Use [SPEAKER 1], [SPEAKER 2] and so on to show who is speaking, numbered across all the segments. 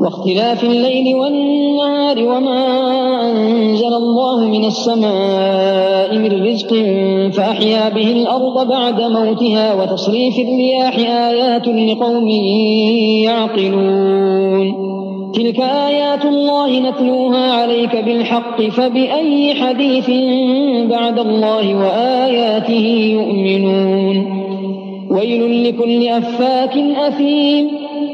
[SPEAKER 1] واختلاف الليل والنهار وما أنزل الله من السماء من رزق فأحيا به الأرض بعد موتها وتصريف الرياح آيات لقوم يعقلون تلك آيات الله نتلوها عليك بالحق فبأي حديث بعد الله وآياته يؤمنون ويل لكل أفاك أثيم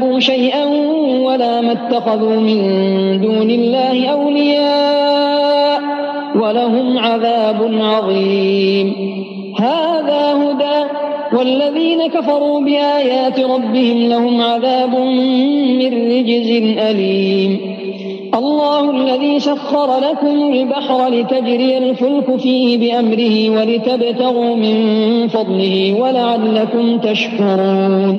[SPEAKER 1] أَشْرَكُوا شَيْئًا وَلَا مَا اتَّخَذُوا مِن دُونِ اللَّهِ أَوْلِيَاءَ وَلَهُمْ عَذَابٌ عَظِيمٌ هَذَا هُدًى وَالَّذِينَ كَفَرُوا بِآيَاتِ رَبِّهِمْ لَهُمْ عَذَابٌ مِّن رِّجْزٍ أَلِيمٌ الله الذي سخر لكم البحر لتجري الفلك فيه بأمره ولتبتغوا من فضله ولعلكم تشكرون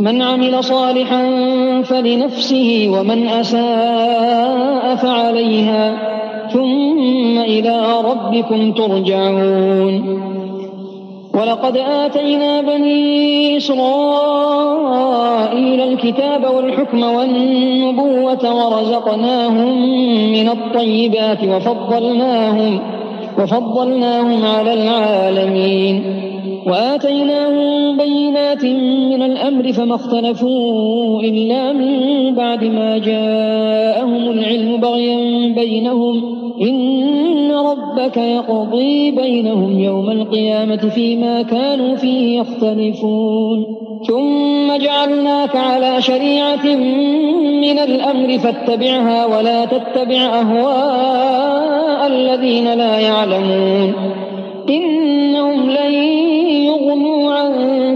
[SPEAKER 1] من عمل صالحا فلنفسه ومن أساء فعليها ثم إلى ربكم ترجعون ولقد آتينا بني إسرائيل الكتاب والحكم والنبوة ورزقناهم من الطيبات وفضلناهم, وفضلناهم على العالمين وآتيناهم بينات من الأمر فما اختلفوا إلا من بعد ما جاءهم العلم بغيا بينهم إن ربك يقضي بينهم يوم القيامة فيما كانوا فيه يختلفون ثم جعلناك على شريعة من الأمر فاتبعها ولا تتبع أهواء الذين لا يعلمون إنهم لن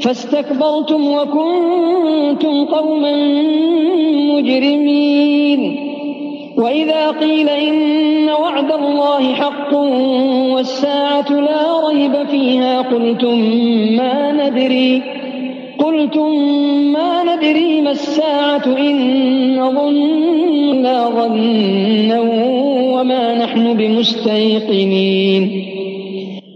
[SPEAKER 1] فاستكبرتم وكنتم قوما مجرمين وإذا قيل إن وعد الله حق والساعة لا ريب فيها قلتم ما ندري قلتم ما ندري ما الساعة إن نظن لا ظنا وما نحن بمستيقنين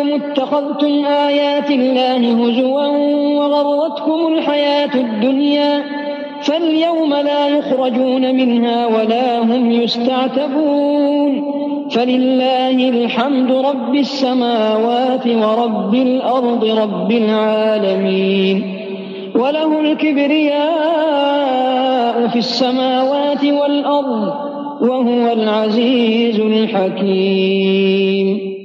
[SPEAKER 1] أنكم اتخذتم آيات الله هزوا وغرتكم الحياة الدنيا فاليوم لا يخرجون منها ولا هم يستعتبون فلله الحمد رب السماوات ورب الأرض رب العالمين وله الكبرياء في السماوات والأرض وهو العزيز الحكيم